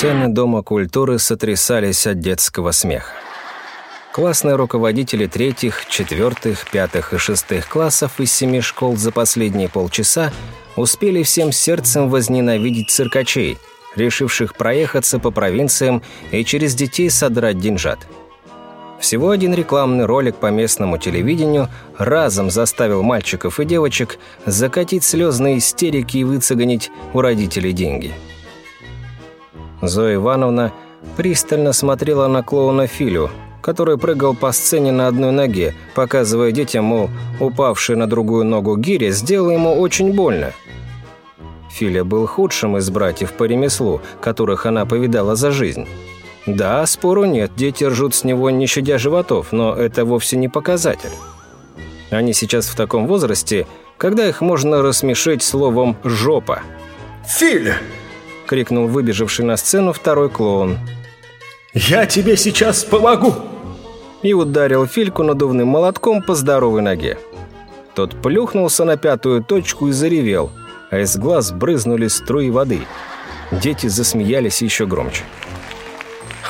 Стены Дома культуры сотрясались от детского смеха. Классные руководители третьих, четвертых, пятых и шестых классов из семи школ за последние полчаса успели всем сердцем возненавидеть циркачей, решивших проехаться по провинциям и через детей содрать деньжат. Всего один рекламный ролик по местному телевидению разом заставил мальчиков и девочек закатить слезные истерики и выцеганить у родителей деньги. Зоя Ивановна пристально смотрела на клоуна Филю, который прыгал по сцене на одной ноге, показывая детям, мол, упавший на другую ногу гири сделал ему очень больно. Филя был худшим из братьев по ремеслу, которых она повидала за жизнь. Да, спору нет, дети ржут с него, не щадя животов, но это вовсе не показатель. Они сейчас в таком возрасте, когда их можно рассмешить словом «жопа». «Филя!» – крикнул выбежавший на сцену второй клоун. «Я тебе сейчас помогу!» И ударил Фильку надувным молотком по здоровой ноге. Тот плюхнулся на пятую точку и заревел, а из глаз брызнули струи воды. Дети засмеялись еще громче.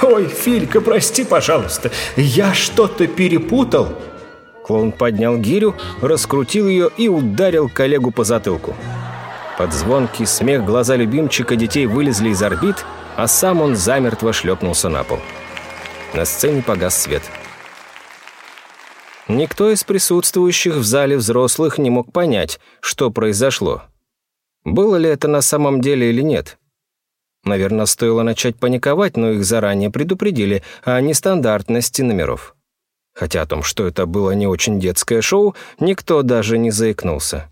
«Ой, Филька, прости, пожалуйста, я что-то перепутал!» Клоун поднял гирю, раскрутил ее и ударил коллегу по затылку. Под звонкий смех глаза любимчика детей вылезли из орбит, а сам он замертво шлепнулся на пол. На сцене погас свет. Никто из присутствующих в зале взрослых не мог понять, что произошло. Было ли это на самом деле или нет? Наверное, стоило начать паниковать, но их заранее предупредили о нестандартности номеров. Хотя о том, что это было не очень детское шоу, никто даже не заикнулся.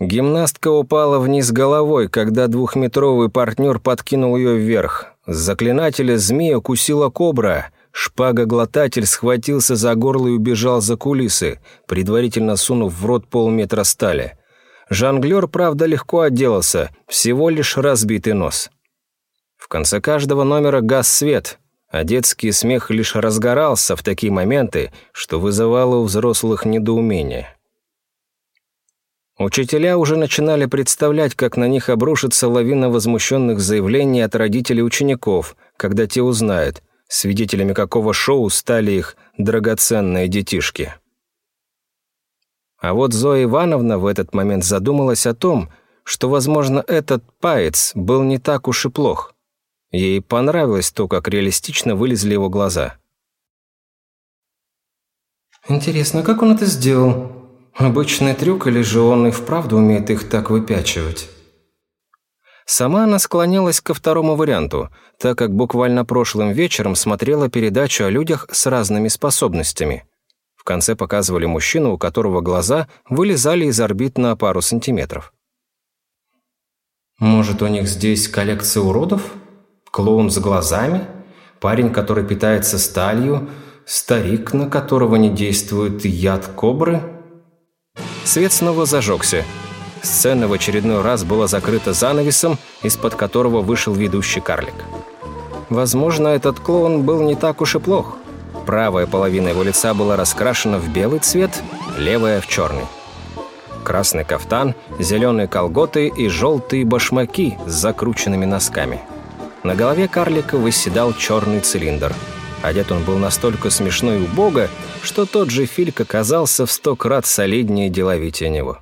Гимнастка упала вниз головой, когда двухметровый партнер подкинул ее вверх. Заклинателя змея кусила кобра. Шпага-глотатель схватился за горло и убежал за кулисы, предварительно сунув в рот полметра стали. Жонглер, правда, легко отделался, всего лишь разбитый нос. В конце каждого номера газ свет, а детский смех лишь разгорался в такие моменты, что вызывало у взрослых недоумение. Учителя уже начинали представлять, как на них обрушится лавина возмущенных заявлений от родителей учеников, когда те узнают, свидетелями какого шоу стали их драгоценные детишки. А вот Зоя Ивановна в этот момент задумалась о том, что, возможно, этот паец был не так уж и плох. Ей понравилось то, как реалистично вылезли его глаза. «Интересно, как он это сделал? Обычный трюк или же он и вправду умеет их так выпячивать?» Сама она склонялась ко второму варианту, так как буквально прошлым вечером смотрела передачу о людях с разными способностями – конце показывали мужчину, у которого глаза вылезали из орбит на пару сантиметров. «Может, у них здесь коллекция уродов? Клоун с глазами? Парень, который питается сталью? Старик, на которого не действует яд кобры?» Свет снова зажегся. Сцена в очередной раз была закрыта занавесом, из-под которого вышел ведущий карлик. Возможно, этот клоун был не так уж и плох. Правая половина его лица была раскрашена в белый цвет, левая – в черный. Красный кафтан, зеленые колготы и желтые башмаки с закрученными носками. На голове карлика восседал черный цилиндр. Одет он был настолько смешной и убого, что тот же Фильк оказался в сто крат солиднее и деловитее него.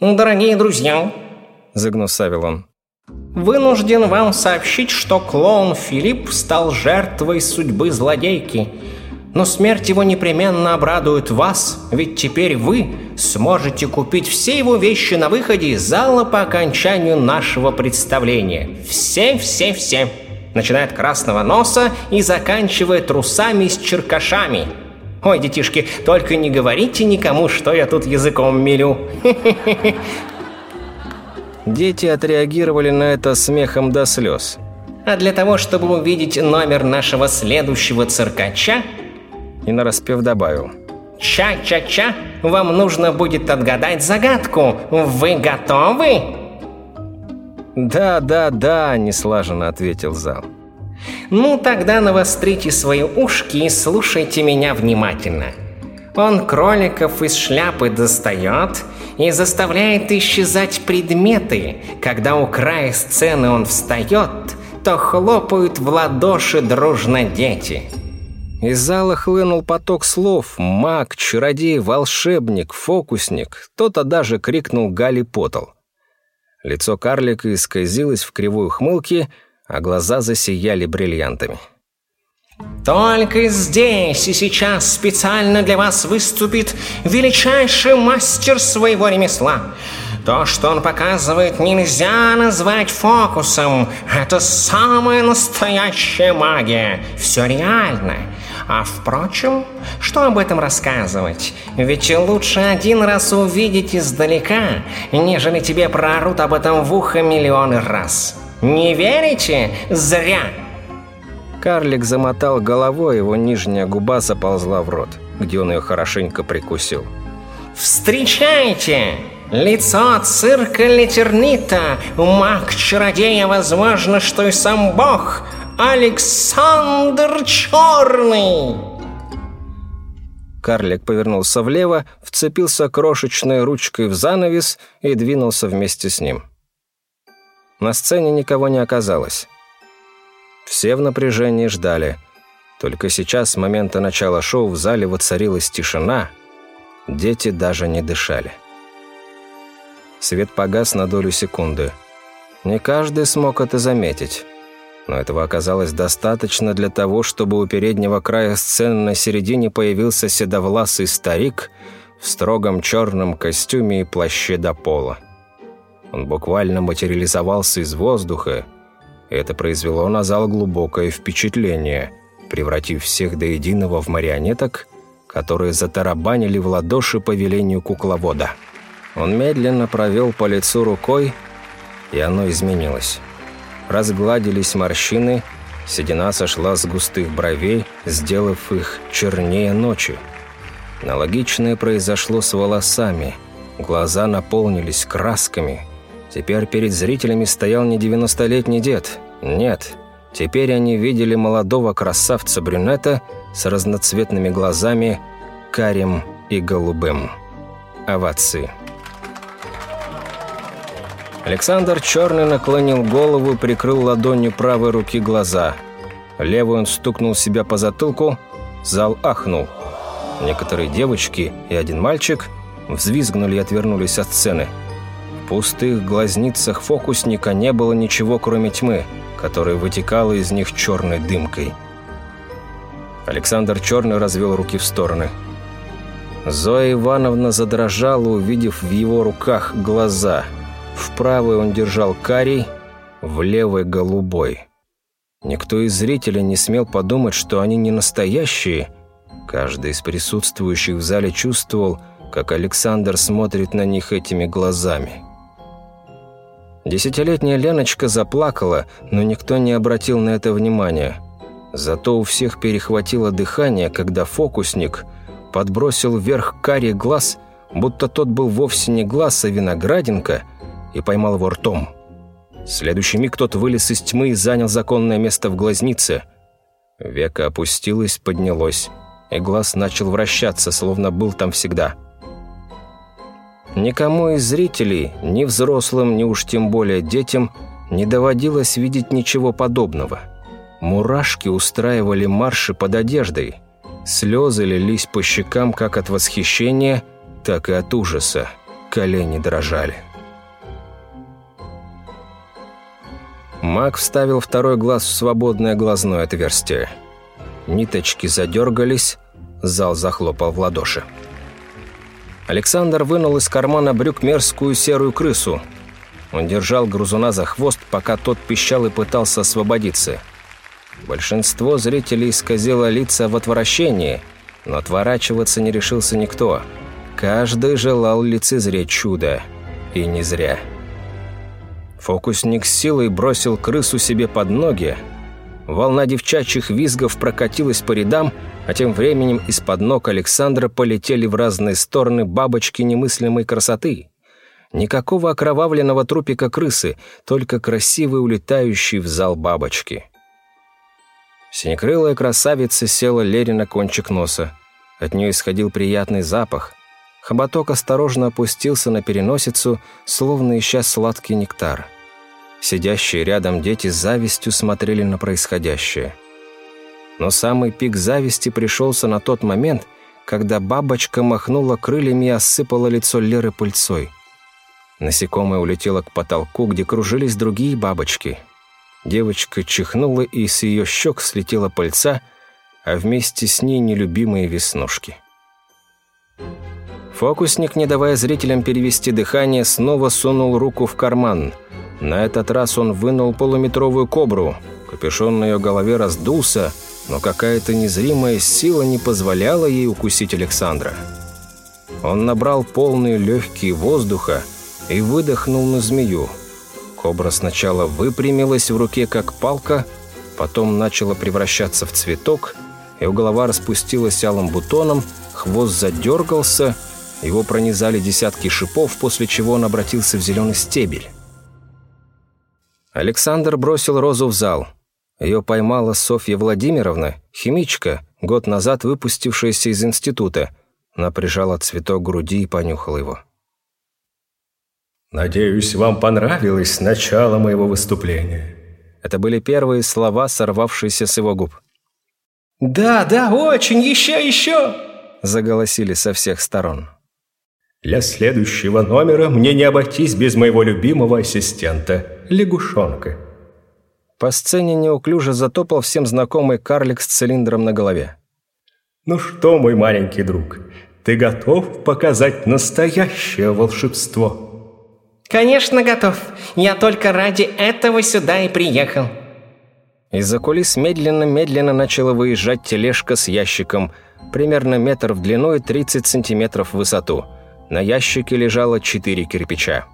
«Дорогие друзья!» – загнусавил он. Вынужден вам сообщить, что клоун Филипп стал жертвой судьбы злодейки. Но смерть его непременно обрадует вас, ведь теперь вы сможете купить все его вещи на выходе из зала по окончанию нашего представления. Все-все-все. Начиная от красного носа и заканчивая трусами с черкашами. Ой, детишки, только не говорите никому, что я тут языком мелю. Дети отреагировали на это смехом до слез. А для того, чтобы увидеть номер нашего следующего циркача... И нараспев добавил. Ча-ча-ча, вам нужно будет отгадать загадку. Вы готовы? Да, да, да, неслаженно ответил зал. Ну, тогда навострите свои ушки и слушайте меня внимательно. Он кроликов из шляпы достает и заставляет исчезать предметы. Когда у края сцены он встает, будто хлопают в ладоши дружно дети. Из зала хлынул поток слов «маг», «чародей», «волшебник», «фокусник». Кто-то даже крикнул «Гали Поттл». Лицо карлика исказилось в кривой ухмылке, а глаза засияли бриллиантами. Только здесь и сейчас специально для вас выступит величайший мастер своего ремесла. То, что он показывает, нельзя назвать фокусом. Это самая настоящая магия. Все реально. А впрочем, что об этом рассказывать? Ведь лучше один раз увидеть издалека, нежели тебе проорут об этом в ухо миллионы раз. Не верите? Зря! Карлик замотал головой, его нижняя губа заползла в рот, где он ее хорошенько прикусил. «Встречайте! Лицо цирка Летернита, маг-чародея, возможно, что и сам бог, Александр Черный!» Карлик повернулся влево, вцепился крошечной ручкой в занавес и двинулся вместе с ним. На сцене никого не оказалось. Все в напряжении ждали. Только сейчас, с момента начала шоу, в зале воцарилась тишина. Дети даже не дышали. Свет погас на долю секунды. Не каждый смог это заметить. Но этого оказалось достаточно для того, чтобы у переднего края сцены на середине появился седовласый старик в строгом черном костюме и плаще до пола. Он буквально материализовался из воздуха, и это произвело на зал глубокое впечатление, превратив всех до единого в марионеток, которые затарабанили в ладоши по велению кукловода. Он медленно провел по лицу рукой, и оно изменилось. Разгладились морщины, седина сошла с густых бровей, сделав их чернее ночи. Аналогичное произошло с волосами. Глаза наполнились красками. Теперь перед зрителями стоял не девяностолетний дед. Нет, теперь они видели молодого красавца-брюнета с разноцветными глазами, карим и голубым. Овации. Александр Черный наклонил голову, прикрыл ладонью правой руки глаза. Левый он стукнул себя по затылку, зал ахнул. Некоторые девочки и один мальчик взвизгнули и отвернулись от сцены. В пустых глазницах фокусника не было ничего, кроме тьмы, которая вытекала из них черной дымкой. Александр Черный развел руки в стороны. Зоя Ивановна задрожала, увидев в его руках глаза – в правой он держал карий, в левой – голубой. Никто из зрителей не смел подумать, что они не настоящие. Каждый из присутствующих в зале чувствовал, как Александр смотрит на них этими глазами. Десятилетняя Леночка заплакала, но никто не обратил на это внимания. Зато у всех перехватило дыхание, когда фокусник подбросил вверх карий глаз, будто тот был вовсе не глаз, а виноградинка – и поймал его ртом. В следующий миг тот вылез из тьмы и занял законное место в глазнице. Века опустилось, поднялось, и глаз начал вращаться, словно был там всегда. Никому из зрителей, ни взрослым, ни уж тем более детям, не доводилось видеть ничего подобного. Мурашки устраивали марши под одеждой. Слезы лились по щекам как от восхищения, так и от ужаса. Колени дрожали. Маг вставил второй глаз в свободное глазное отверстие. Ниточки задергались, зал захлопал в ладоши. Александр вынул из кармана брюк мерзкую серую крысу. Он держал грузуна за хвост, пока тот пищал и пытался освободиться. Большинство зрителей исказило лица в отвращении, но отворачиваться не решился никто. Каждый желал лицезреть чудо. И не зря. Фокусник с силой бросил крысу себе под ноги. Волна девчачьих визгов прокатилась по рядам, а тем временем из-под ног Александра полетели в разные стороны бабочки немыслимой красоты. Никакого окровавленного трупика крысы, только красивые улетающие в зал бабочки. Синекрылая красавица села Лере на кончик носа. От нее исходил приятный запах. Хоботок осторожно опустился на переносицу, словно ища сладкий нектар. Сидящие рядом дети с завистью смотрели на происходящее. Но самый пик зависти пришелся на тот момент, когда бабочка махнула крыльями и осыпала лицо Леры пыльцой. Насекомое улетело к потолку, где кружились другие бабочки. Девочка чихнула, и с ее щек слетела пыльца, а вместе с ней нелюбимые веснушки. Фокусник, не давая зрителям перевести дыхание, снова сунул руку в карман. На этот раз он вынул полуметровую кобру. Капюшон на ее голове раздулся, но какая-то незримая сила не позволяла ей укусить Александра. Он набрал полные легкие воздуха и выдохнул на змею. Кобра сначала выпрямилась в руке, как палка, потом начала превращаться в цветок, его голова распустилась алым бутоном, хвост задергался — его пронизали десятки шипов, после чего он обратился в зеленый стебель. Александр бросил розу в зал. Ее поймала Софья Владимировна, химичка, год назад выпустившаяся из института. Она прижала цветок к груди и понюхала его. «Надеюсь, вам понравилось начало моего выступления». Это были первые слова, сорвавшиеся с его губ. «Да, да, очень, еще, еще!» Заголосили со всех сторон. Для следующего номера мне не обойтись без моего любимого ассистента, лягушонка». По сцене неуклюже затопал всем знакомый карлик с цилиндром на голове. «Ну что, мой маленький друг, ты готов показать настоящее волшебство?» «Конечно готов. Я только ради этого сюда и приехал». Из-за кулис медленно-медленно начала выезжать тележка с ящиком, примерно метр в длину и 30 сантиметров в высоту – на ящике лежало четыре кирпича.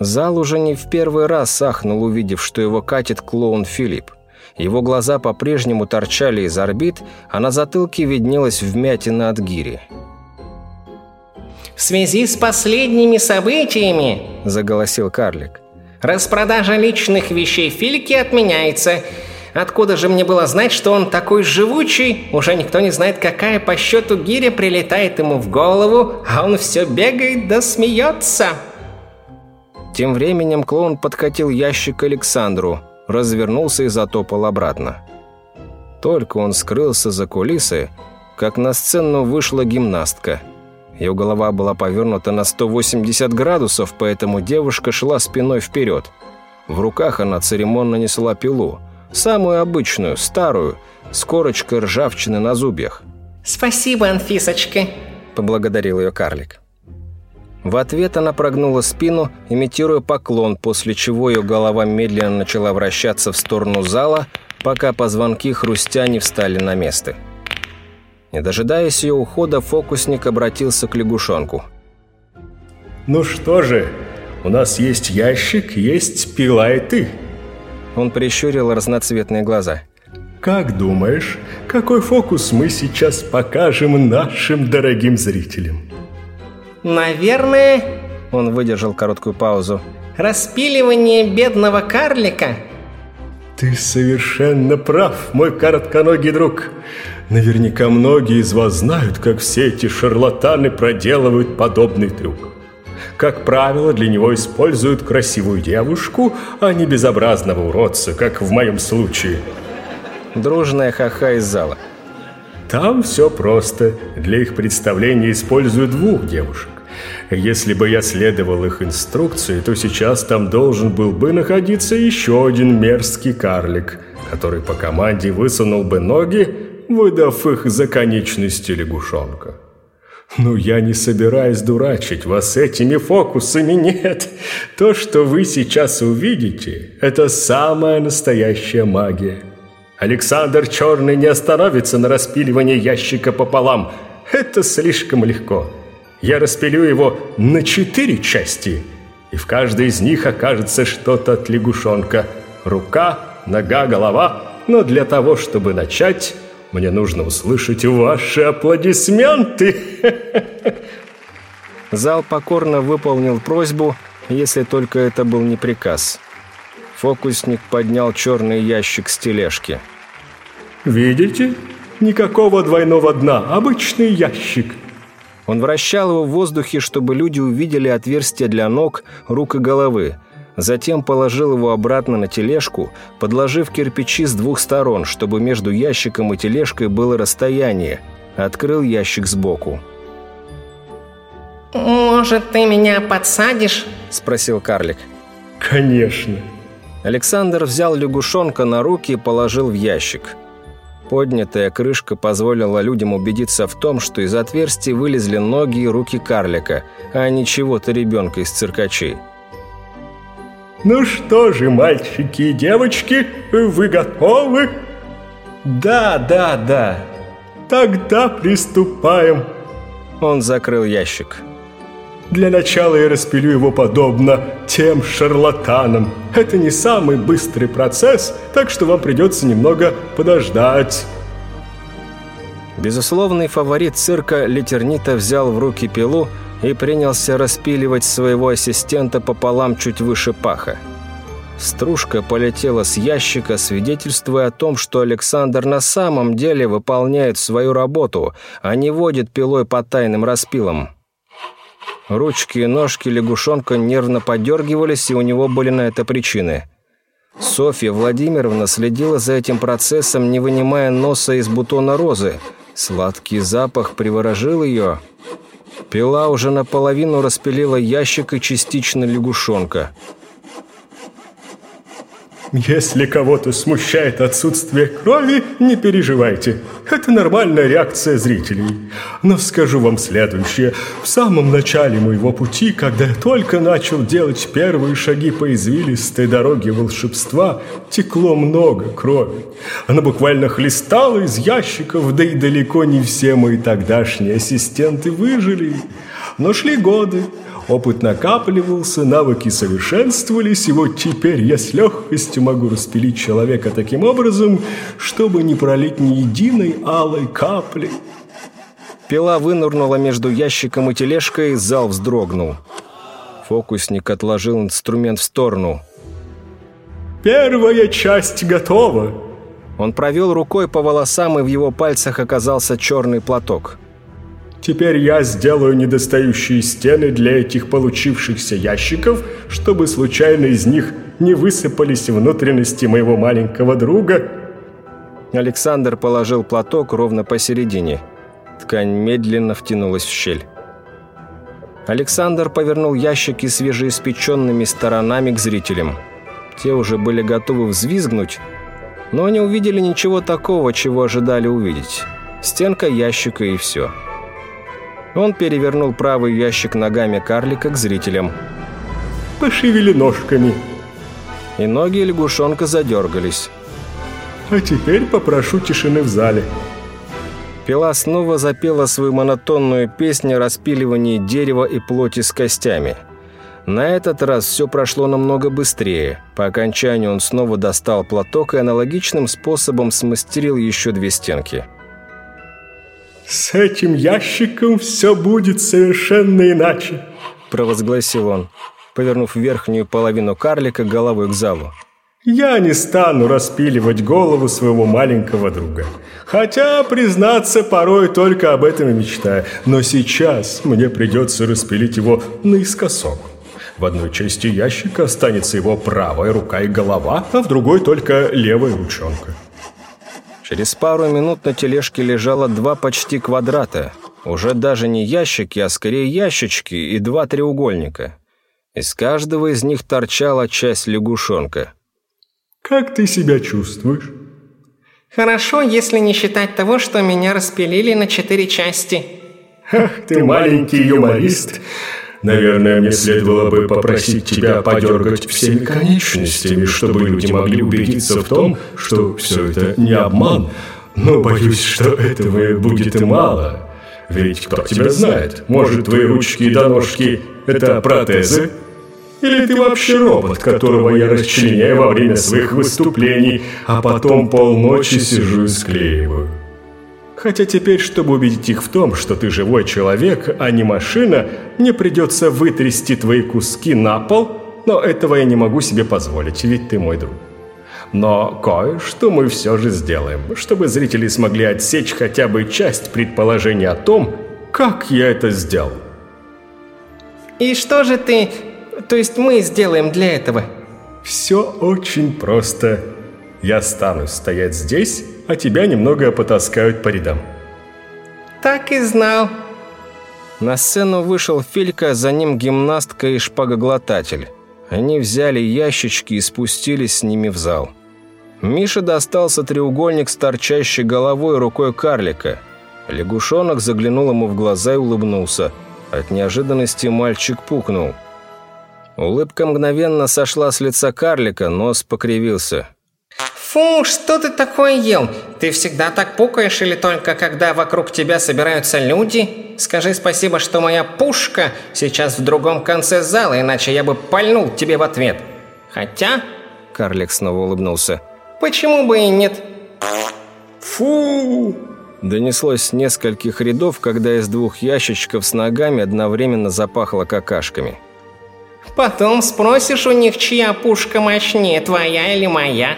Зал уже не в первый раз ахнул, увидев, что его катит клоун Филипп. Его глаза по-прежнему торчали из орбит, а на затылке виднелась вмятина от гири. «В связи с последними событиями», – заголосил карлик, – «распродажа личных вещей Фильки отменяется. Откуда же мне было знать, что он такой живучий? Уже никто не знает, какая по счету гиря прилетает ему в голову, а он все бегает да смеется. Тем временем клоун подкатил ящик к Александру, развернулся и затопал обратно. Только он скрылся за кулисы, как на сцену вышла гимнастка. Ее голова была повернута на 180 градусов, поэтому девушка шла спиной вперед. В руках она церемонно несла пилу – Самую обычную, старую, с корочкой ржавчины на зубьях. «Спасибо, Анфисочка», – поблагодарил ее карлик. В ответ она прогнула спину, имитируя поклон, после чего ее голова медленно начала вращаться в сторону зала, пока позвонки хрустя не встали на место. Не дожидаясь ее ухода, фокусник обратился к лягушонку. «Ну что же, у нас есть ящик, есть пила и ты». Он прищурил разноцветные глаза. «Как думаешь, какой фокус мы сейчас покажем нашим дорогим зрителям?» «Наверное...» Он выдержал короткую паузу. «Распиливание бедного карлика?» «Ты совершенно прав, мой коротконогий друг. Наверняка многие из вас знают, как все эти шарлатаны проделывают подобный трюк. Как правило, для него используют красивую девушку, а не безобразного уродца, как в моем случае. Дружная ха-ха из зала. Там все просто. Для их представления используют двух девушек. Если бы я следовал их инструкции, то сейчас там должен был бы находиться еще один мерзкий карлик, который по команде высунул бы ноги, выдав их за конечности лягушонка. «Ну, я не собираюсь дурачить вас этими фокусами, нет. То, что вы сейчас увидите, это самая настоящая магия. Александр Черный не остановится на распиливании ящика пополам. Это слишком легко. Я распилю его на четыре части, и в каждой из них окажется что-то от лягушонка. Рука, нога, голова. Но для того, чтобы начать, мне нужно услышать ваши аплодисменты. Зал покорно выполнил просьбу, если только это был не приказ. Фокусник поднял черный ящик с тележки. «Видите? Никакого двойного дна, обычный ящик». Он вращал его в воздухе, чтобы люди увидели отверстия для ног, рук и головы. Затем положил его обратно на тележку, подложив кирпичи с двух сторон, чтобы между ящиком и тележкой было расстояние. Открыл ящик сбоку. «Может, ты меня подсадишь?» – спросил карлик. «Конечно». Александр взял лягушонка на руки и положил в ящик. Поднятая крышка позволила людям убедиться в том, что из отверстий вылезли ноги и руки карлика, а не чего-то ребенка из циркачей. «Ну что же, мальчики и девочки, вы готовы?» «Да, да, да». «Тогда приступаем». Он закрыл ящик. Для начала я распилю его подобно тем шарлатанам. Это не самый быстрый процесс, так что вам придется немного подождать. Безусловный фаворит цирка Литернита взял в руки пилу и принялся распиливать своего ассистента пополам чуть выше паха. Стружка полетела с ящика, свидетельствуя о том, что Александр на самом деле выполняет свою работу, а не водит пилой по тайным распилам. Ручки и ножки лягушонка нервно подергивались, и у него были на это причины. Софья Владимировна следила за этим процессом, не вынимая носа из бутона розы. Сладкий запах приворожил ее. Пила уже наполовину распилила ящик и частично лягушонка – если кого-то смущает отсутствие крови, не переживайте. Это нормальная реакция зрителей. Но скажу вам следующее. В самом начале моего пути, когда я только начал делать первые шаги по извилистой дороге волшебства, текло много крови. Она буквально хлестала из ящиков, да и далеко не все мои тогдашние ассистенты выжили. Но шли годы, Опыт накапливался, навыки совершенствовались, и вот теперь я с легкостью могу распилить человека таким образом, чтобы не пролить ни единой алой капли. Пила вынырнула между ящиком и тележкой, зал вздрогнул. Фокусник отложил инструмент в сторону. «Первая часть готова!» Он провел рукой по волосам, и в его пальцах оказался черный платок. Теперь я сделаю недостающие стены для этих получившихся ящиков, чтобы случайно из них не высыпались внутренности моего маленького друга». Александр положил платок ровно посередине. Ткань медленно втянулась в щель. Александр повернул ящики свежеиспеченными сторонами к зрителям. Те уже были готовы взвизгнуть, но не увидели ничего такого, чего ожидали увидеть. Стенка ящика и все. Он перевернул правый ящик ногами карлика к зрителям. «Пошевели ножками!» И ноги лягушонка задергались. «А теперь попрошу тишины в зале». Пила снова запела свою монотонную песню о распиливании дерева и плоти с костями. На этот раз все прошло намного быстрее. По окончанию он снова достал платок и аналогичным способом смастерил еще две стенки. «С этим ящиком все будет совершенно иначе», – провозгласил он, повернув верхнюю половину карлика головой к залу. «Я не стану распиливать голову своего маленького друга. Хотя, признаться, порой только об этом и мечтаю. Но сейчас мне придется распилить его наискосок. В одной части ящика останется его правая рука и голова, а в другой только левая ручонка. Через пару минут на тележке лежало два почти квадрата. Уже даже не ящики, а скорее ящички и два треугольника. Из каждого из них торчала часть лягушонка. «Как ты себя чувствуешь?» «Хорошо, если не считать того, что меня распилили на четыре части». «Ах, ты маленький юморист!» Наверное, мне следовало бы попросить тебя подергать всеми конечностями, чтобы люди могли убедиться в том, что все это не обман. Но боюсь, что этого будет и мало. Ведь кто тебя знает? Может, твои ручки и доножки – это протезы? Или ты вообще робот, которого я расчленяю во время своих выступлений, а потом полночи сижу и склеиваю? Хотя теперь, чтобы убедить их в том, что ты живой человек, а не машина, мне придется вытрясти твои куски на пол, но этого я не могу себе позволить, ведь ты мой друг. Но кое-что мы все же сделаем, чтобы зрители смогли отсечь хотя бы часть предположений о том, как я это сделал. И что же ты То есть мы сделаем для этого?» «Все очень просто. Я останусь стоять здесь, а тебя немного потаскают по рядам». «Так и знал». На сцену вышел Филька, за ним гимнастка и шпагоглотатель. Они взяли ящички и спустились с ними в зал. Мише достался треугольник с торчащей головой и рукой карлика. Лягушонок заглянул ему в глаза и улыбнулся. От неожиданности мальчик пукнул. Улыбка мгновенно сошла с лица карлика, нос покривился. «Фу, что ты такое ел? Ты всегда так пукаешь или только когда вокруг тебя собираются люди? Скажи спасибо, что моя пушка сейчас в другом конце зала, иначе я бы пальнул тебе в ответ. Хотя...» Карлик снова улыбнулся. «Почему бы и нет?» «Фу!» Донеслось с нескольких рядов, когда из двух ящичков с ногами одновременно запахло какашками. «Потом спросишь у них, чья пушка мощнее, твоя или моя?»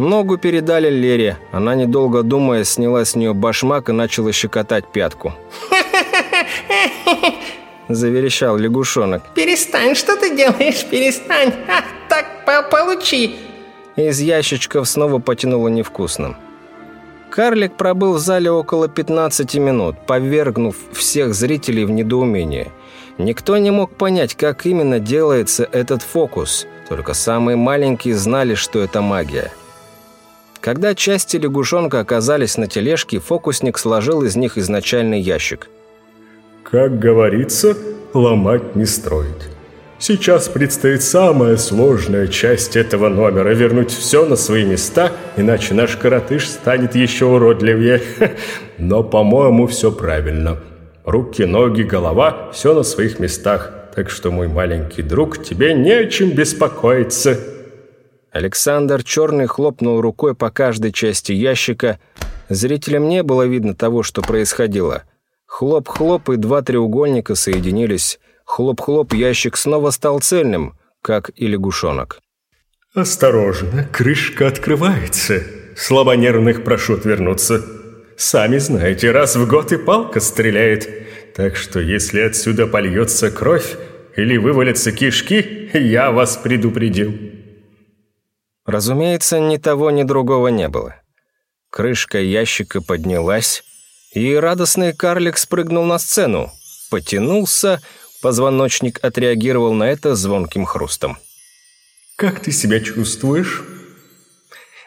Ногу передали Лере. Она, недолго думая, сняла с нее башмак и начала щекотать пятку. Заверещал лягушонок. «Перестань, что ты делаешь? Перестань! А, так, по получи!» Из ящичков снова потянуло невкусным. Карлик пробыл в зале около 15 минут, повергнув всех зрителей в недоумение. Никто не мог понять, как именно делается этот фокус, только самые маленькие знали, что это магия. Когда части лягушонка оказались на тележке, фокусник сложил из них изначальный ящик. Как говорится, ломать не строить. Сейчас предстоит самая сложная часть этого номера – вернуть все на свои места, иначе наш коротыш станет еще уродливее. Но, по-моему, все правильно. Руки, ноги, голова – все на своих местах. Так что, мой маленький друг, тебе не о чем беспокоиться. Александр Черный хлопнул рукой по каждой части ящика. Зрителям не было видно того, что происходило. Хлоп-хлоп, и два треугольника соединились. Хлоп-хлоп, ящик снова стал цельным, как и лягушонок. «Осторожно, крышка открывается. Слабонервных прошу отвернуться. Сами знаете, раз в год и палка стреляет. Так что если отсюда польется кровь или вывалятся кишки, я вас предупредил». Разумеется, ни того, ни другого не было. Крышка ящика поднялась, и радостный карлик спрыгнул на сцену. Потянулся, позвоночник отреагировал на это звонким хрустом. «Как ты себя чувствуешь?»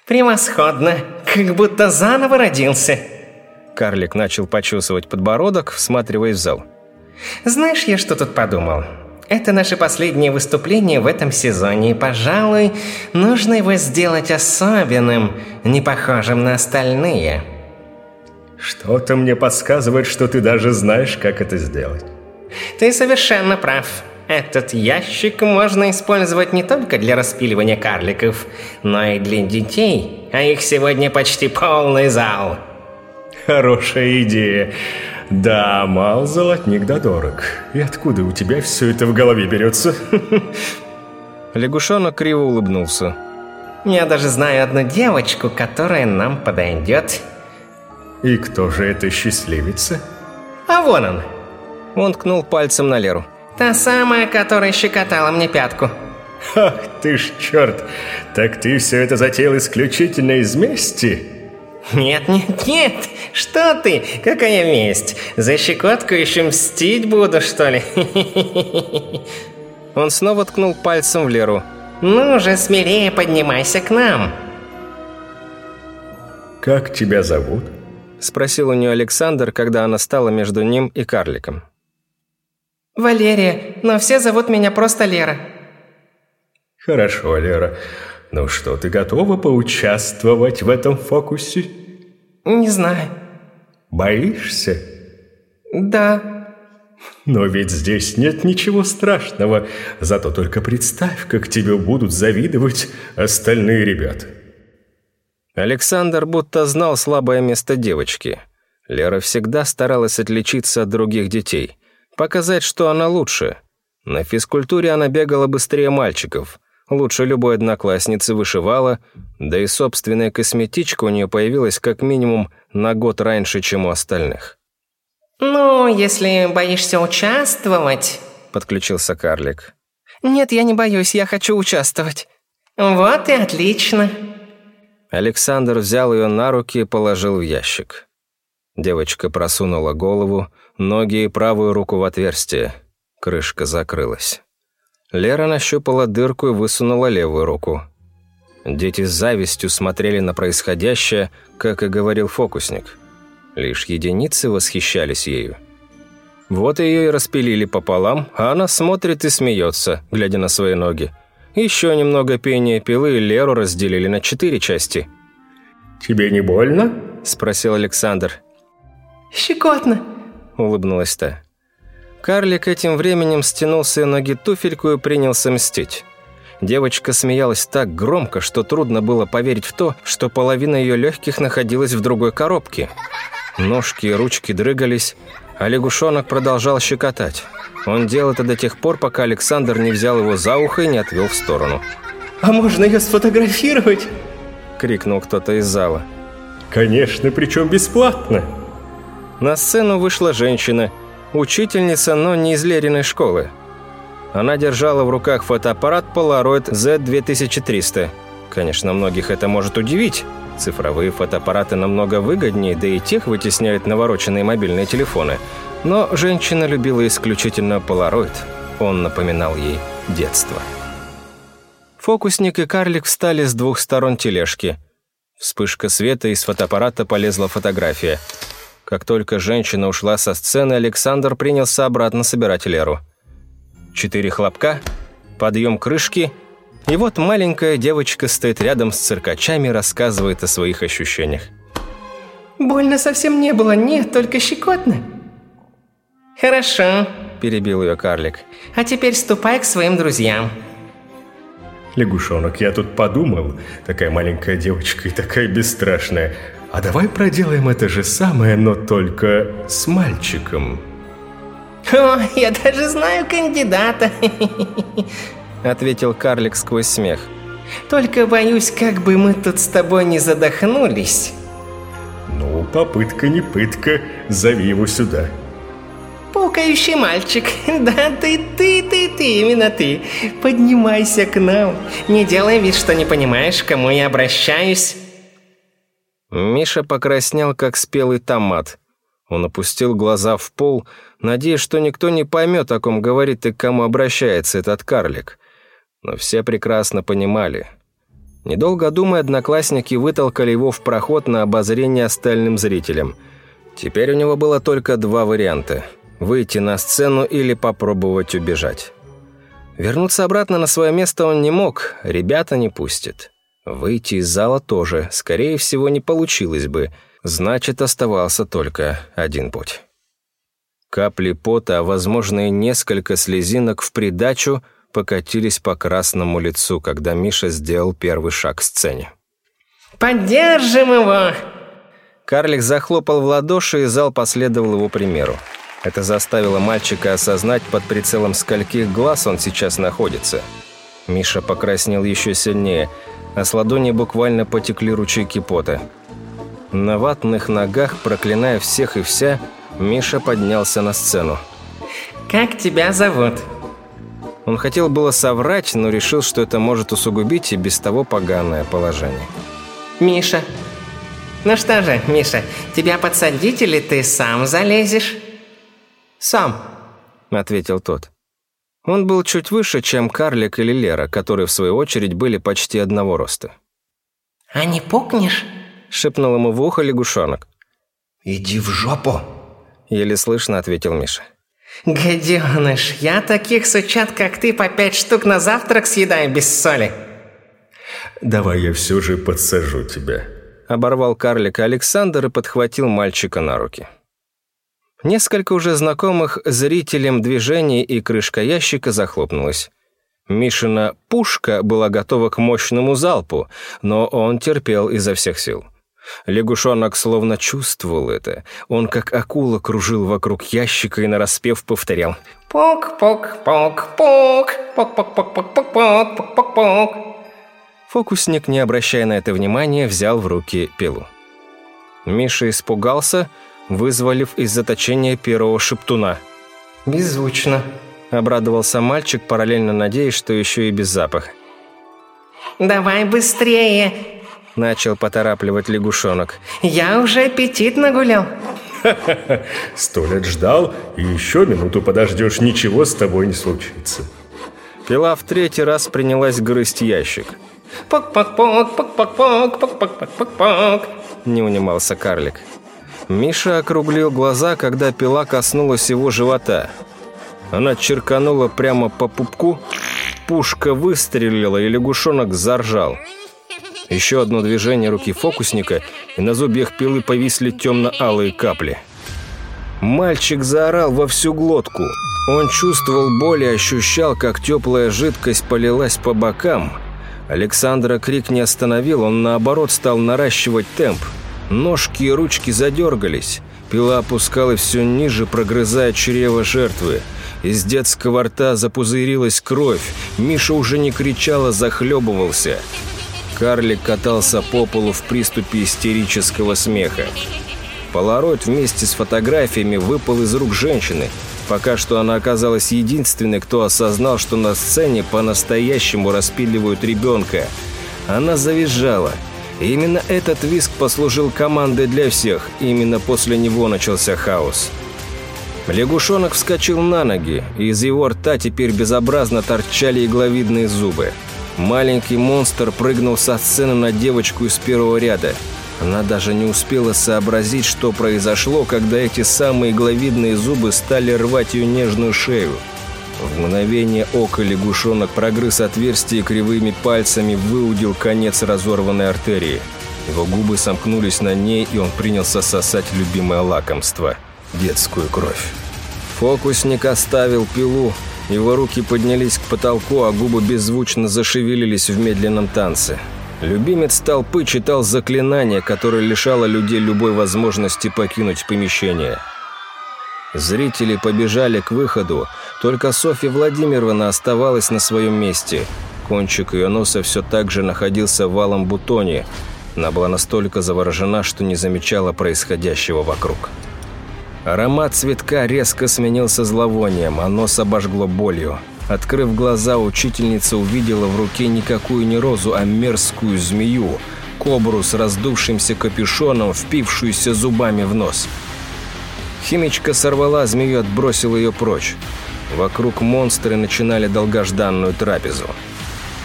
«Превосходно, как будто заново родился». Карлик начал почесывать подбородок, всматриваясь в зал. «Знаешь, я что тут подумал? Это наше последнее выступление в этом сезоне, и, пожалуй, нужно его сделать особенным, не похожим на остальные. Что-то мне подсказывает, что ты даже знаешь, как это сделать. Ты совершенно прав. Этот ящик можно использовать не только для распиливания карликов, но и для детей, а их сегодня почти полный зал. Хорошая идея. Да, мал золотник да дорог. И откуда у тебя все это в голове берется? Лягушонок криво улыбнулся. Я даже знаю одну девочку, которая нам подойдет. И кто же эта счастливица? А вон он. Он ткнул пальцем на Леру. Та самая, которая щекотала мне пятку. Ах ты ж черт! Так ты все это затеял исключительно из мести? Нет, нет, нет! Что ты? Какая месть? За щекотку еще мстить буду, что ли? Он снова ткнул пальцем в Леру. Ну же, смелее поднимайся к нам. Как тебя зовут? Спросил у нее Александр, когда она стала между ним и карликом. Валерия, но все зовут меня просто Лера. Хорошо, Лера. Ну что, ты готова поучаствовать в этом фокусе? Не знаю. Боишься? Да. Но ведь здесь нет ничего страшного. Зато только представь, как тебе будут завидовать остальные ребята. Александр будто знал слабое место девочки. Лера всегда старалась отличиться от других детей, показать, что она лучше. На физкультуре она бегала быстрее мальчиков, лучше любой одноклассницы вышивала, да и собственная косметичка у нее появилась как минимум на год раньше, чем у остальных. «Ну, если боишься участвовать...» — подключился карлик. «Нет, я не боюсь, я хочу участвовать». «Вот и отлично». Александр взял ее на руки и положил в ящик. Девочка просунула голову, ноги и правую руку в отверстие. Крышка закрылась. Лера нащупала дырку и высунула левую руку. Дети с завистью смотрели на происходящее, как и говорил фокусник. Лишь единицы восхищались ею. Вот ее и распилили пополам, а она смотрит и смеется, глядя на свои ноги. Еще немного пения пилы и Леру разделили на четыре части. «Тебе не больно?» – спросил Александр. «Щекотно», – улыбнулась та. Карлик этим временем стянул с ее ноги туфельку и принялся мстить. Девочка смеялась так громко, что трудно было поверить в то, что половина ее легких находилась в другой коробке. Ножки и ручки дрыгались, а лягушонок продолжал щекотать. Он делал это до тех пор, пока Александр не взял его за ухо и не отвел в сторону. «А можно ее сфотографировать?» – крикнул кто-то из зала. «Конечно, причем бесплатно!» На сцену вышла женщина – Учительница, но не из Лериной школы. Она держала в руках фотоаппарат Polaroid Z2300. Конечно, многих это может удивить. Цифровые фотоаппараты намного выгоднее, да и тех вытесняют навороченные мобильные телефоны. Но женщина любила исключительно Polaroid. Он напоминал ей детство. Фокусник и карлик встали с двух сторон тележки. Вспышка света из фотоаппарата полезла фотография – как только женщина ушла со сцены, Александр принялся обратно собирать Леру. Четыре хлопка, подъем крышки, и вот маленькая девочка стоит рядом с циркачами и рассказывает о своих ощущениях. «Больно совсем не было, нет, только щекотно». «Хорошо», – перебил ее карлик. «А теперь ступай к своим друзьям». Лягушонок, я тут подумал, такая маленькая девочка и такая бесстрашная. А давай проделаем это же самое, но только с мальчиком. О, я даже знаю кандидата, ответил карлик сквозь смех. Только боюсь, как бы мы тут с тобой не задохнулись. Ну, попытка не пытка, зови его сюда. Пукающий мальчик, да ты, ты, ты, ты, именно ты. Поднимайся к нам. Не делай вид, что не понимаешь, к кому я обращаюсь. Миша покраснел, как спелый томат. Он опустил глаза в пол, надеясь, что никто не поймет, о ком говорит и к кому обращается этот карлик. Но все прекрасно понимали. Недолго думая, одноклассники вытолкали его в проход на обозрение остальным зрителям. Теперь у него было только два варианта – выйти на сцену или попробовать убежать. Вернуться обратно на свое место он не мог, ребята не пустят. Выйти из зала тоже, скорее всего, не получилось бы. Значит, оставался только один путь. Капли пота, а возможно и несколько слезинок в придачу покатились по красному лицу, когда Миша сделал первый шаг к сцене. «Поддержим его!» Карлик захлопал в ладоши, и зал последовал его примеру. Это заставило мальчика осознать, под прицелом скольких глаз он сейчас находится. Миша покраснел еще сильнее – а с ладони буквально потекли ручейки пота. На ватных ногах, проклиная всех и вся, Миша поднялся на сцену. «Как тебя зовут?» Он хотел было соврать, но решил, что это может усугубить и без того поганое положение. «Миша. Ну что же, Миша, тебя подсадить или ты сам залезешь?» «Сам», — ответил тот. Он был чуть выше, чем Карлик или Лера, которые, в свою очередь, были почти одного роста. «А не пукнешь?» — шепнул ему в ухо лягушонок. «Иди в жопу!» — еле слышно ответил Миша. «Гаденыш, я таких сучат, как ты, по пять штук на завтрак съедаю без соли!» «Давай я все же подсажу тебя», — оборвал карлика Александр и подхватил мальчика на руки. Несколько уже знакомых зрителям движений и крышка ящика захлопнулась. Мишина пушка была готова к мощному залпу, но он терпел изо всех сил. Лягушонок словно чувствовал это. Он, как акула, кружил вокруг ящика и нараспев повторял «Пок-пок-пок-пок, пок-пок-пок-пок-пок-пок-пок». Фокусник, не обращая на это внимания, взял в руки пилу. Миша испугался, вызволив из заточения первого шептуна. «Беззвучно», – обрадовался мальчик, параллельно надеясь, что еще и без запаха. «Давай быстрее!» – начал поторапливать лягушонок. «Я уже аппетит нагулял!» Сто лет ждал, и еще минуту подождешь, ничего с тобой не случится. Пила в третий раз принялась грызть ящик. «Пок-пок-пок, пок-пок-пок, пок-пок-пок-пок-пок!» Не унимался карлик. Миша округлил глаза, когда пила коснулась его живота. Она черканула прямо по пупку, пушка выстрелила, и лягушонок заржал. Еще одно движение руки фокусника, и на зубьях пилы повисли темно-алые капли. Мальчик заорал во всю глотку. Он чувствовал боль и ощущал, как теплая жидкость полилась по бокам. Александра крик не остановил, он наоборот стал наращивать темп. Ножки и ручки задергались. Пила опускалась все ниже, прогрызая чрево жертвы. Из детского рта запузырилась кровь. Миша уже не кричал, а захлебывался. Карлик катался по полу в приступе истерического смеха. Полароид вместе с фотографиями выпал из рук женщины. Пока что она оказалась единственной, кто осознал, что на сцене по-настоящему распиливают ребенка. Она завизжала. Именно этот визг послужил командой для всех. Именно после него начался хаос. Лягушонок вскочил на ноги, и из его рта теперь безобразно торчали игловидные зубы. Маленький монстр прыгнул со сцены на девочку из первого ряда. Она даже не успела сообразить, что произошло, когда эти самые игловидные зубы стали рвать ее нежную шею. В мгновение ока лягушонок прогрыз отверстие кривыми пальцами выудил конец разорванной артерии. Его губы сомкнулись на ней, и он принялся сосать любимое лакомство – детскую кровь. Фокусник оставил пилу, его руки поднялись к потолку, а губы беззвучно зашевелились в медленном танце. Любимец толпы читал заклинание, которое лишало людей любой возможности покинуть помещение. Зрители побежали к выходу, только Софья Владимировна оставалась на своем месте. Кончик ее носа все так же находился в валом бутоне. Она была настолько заворожена, что не замечала происходящего вокруг. Аромат цветка резко сменился зловонием, а нос обожгло болью. Открыв глаза, учительница увидела в руке никакую не розу, а мерзкую змею, кобру с раздувшимся капюшоном, впившуюся зубами в нос. Химичка сорвала змею и отбросила ее прочь. Вокруг монстры начинали долгожданную трапезу.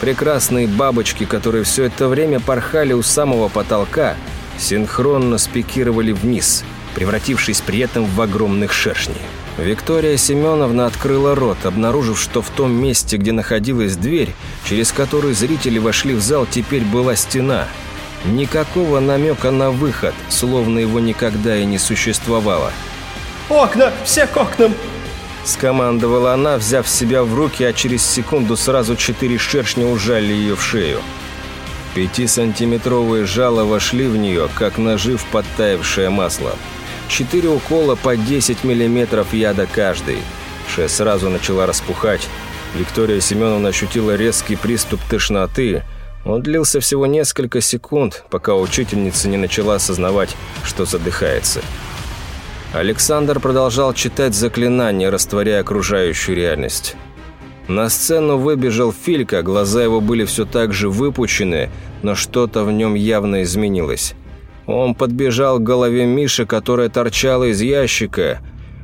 Прекрасные бабочки, которые все это время порхали у самого потолка, синхронно спикировали вниз – превратившись при этом в огромных шершней. Виктория Семеновна открыла рот, обнаружив, что в том месте, где находилась дверь, через которую зрители вошли в зал, теперь была стена. Никакого намека на выход, словно его никогда и не существовало. «Окна! Все к окнам!» Скомандовала она, взяв себя в руки, а через секунду сразу четыре шершня ужали ее в шею. Пятисантиметровые жало вошли в нее, как ножи в подтаявшее масло. Четыре укола по 10 миллиметров яда каждый. Шея сразу начала распухать. Виктория Семеновна ощутила резкий приступ тошноты. Он длился всего несколько секунд, пока учительница не начала осознавать, что задыхается. Александр продолжал читать заклинания, растворяя окружающую реальность. На сцену выбежал Филька, глаза его были все так же выпучены, но что-то в нем явно изменилось. Он подбежал к голове Миши, которая торчала из ящика.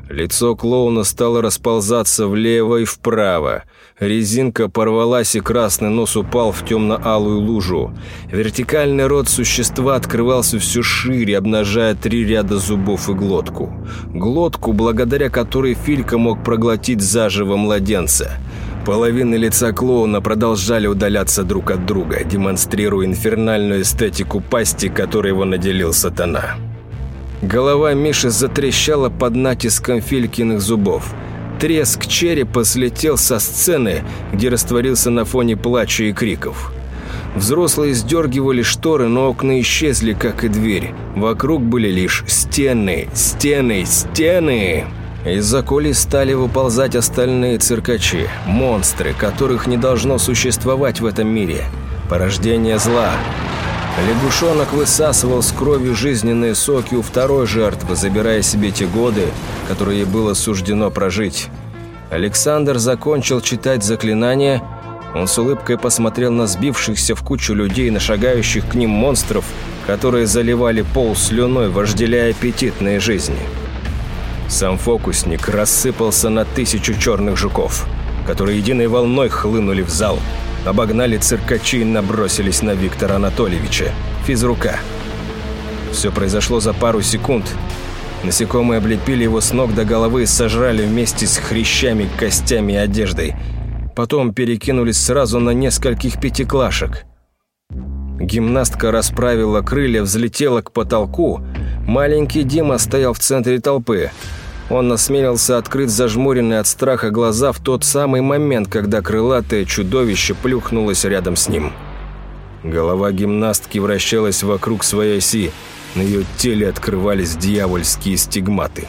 Лицо клоуна стало расползаться влево и вправо. Резинка порвалась, и красный нос упал в темно-алую лужу. Вертикальный рот существа открывался все шире, обнажая три ряда зубов и глотку. Глотку, благодаря которой Филька мог проглотить заживо младенца – Половины лица клоуна продолжали удаляться друг от друга, демонстрируя инфернальную эстетику пасти, которой его наделил сатана. Голова Миши затрещала под натиском Филькиных зубов. Треск черепа слетел со сцены, где растворился на фоне плача и криков. Взрослые сдергивали шторы, но окна исчезли, как и дверь. Вокруг были лишь стены, стены, стены. Из-за коли стали выползать остальные циркачи, монстры, которых не должно существовать в этом мире. Порождение зла. Лягушонок высасывал с кровью жизненные соки у второй жертвы, забирая себе те годы, которые ей было суждено прожить. Александр закончил читать заклинание. Он с улыбкой посмотрел на сбившихся в кучу людей, на шагающих к ним монстров, которые заливали пол слюной, вожделяя аппетитные жизни. Сам фокусник рассыпался на тысячу черных жуков, которые единой волной хлынули в зал – обогнали циркачи и набросились на Виктора Анатольевича, физрука. Все произошло за пару секунд. Насекомые облепили его с ног до головы и сожрали вместе с хрящами, костями и одеждой. Потом перекинулись сразу на нескольких пятиклашек. Гимнастка расправила крылья, взлетела к потолку. Маленький Дима стоял в центре толпы – он насмелился открыть зажмуренные от страха глаза в тот самый момент, когда крылатое чудовище плюхнулось рядом с ним. Голова гимнастки вращалась вокруг своей оси, на ее теле открывались дьявольские стигматы.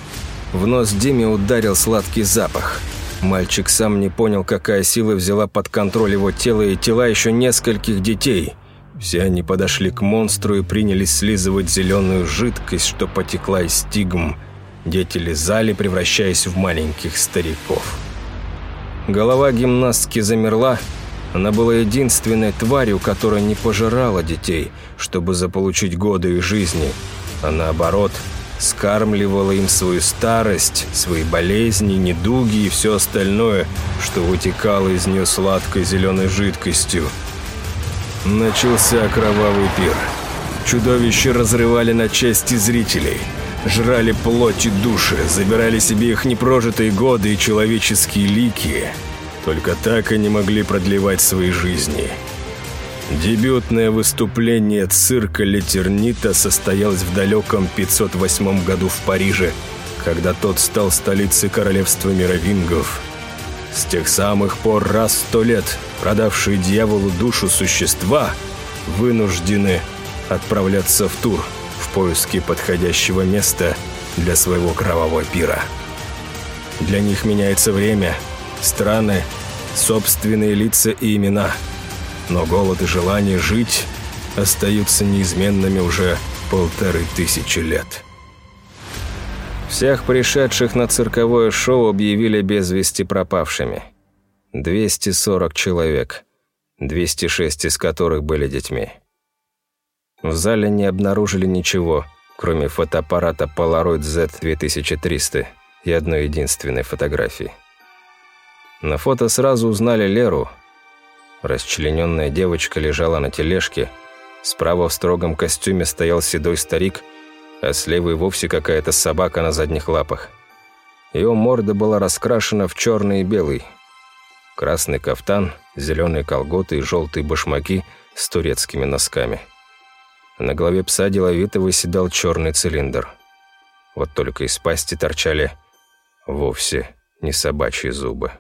В нос Диме ударил сладкий запах. Мальчик сам не понял, какая сила взяла под контроль его тело и тела еще нескольких детей. Все они подошли к монстру и принялись слизывать зеленую жидкость, что потекла из стигм, Дети лизали, превращаясь в маленьких стариков. Голова гимнастки замерла. Она была единственной тварью, которая не пожирала детей, чтобы заполучить годы их жизни, а наоборот, скармливала им свою старость, свои болезни, недуги и все остальное, что вытекало из нее сладкой зеленой жидкостью. Начался кровавый пир. Чудовища разрывали на части зрителей – жрали плоть и души, забирали себе их непрожитые годы и человеческие лики. Только так они могли продлевать свои жизни. Дебютное выступление цирка Летернита состоялось в далеком 508 году в Париже, когда тот стал столицей королевства мировингов. С тех самых пор раз в сто лет продавшие дьяволу душу существа вынуждены отправляться в тур – в поиске подходящего места для своего кровавого пира. Для них меняется время, страны, собственные лица и имена. Но голод и желание жить остаются неизменными уже полторы тысячи лет. Всех пришедших на цирковое шоу объявили без вести пропавшими. 240 человек, 206 из которых были детьми. В зале не обнаружили ничего, кроме фотоаппарата Polaroid Z2300 и одной единственной фотографии. На фото сразу узнали Леру. Расчлененная девочка лежала на тележке, справа в строгом костюме стоял седой старик, а слева и вовсе какая-то собака на задних лапах. Ее морда была раскрашена в черный и белый. Красный кафтан, зеленые колготы и желтые башмаки с турецкими носками – на голове пса деловито выседал черный цилиндр. Вот только из пасти торчали вовсе не собачьи зубы.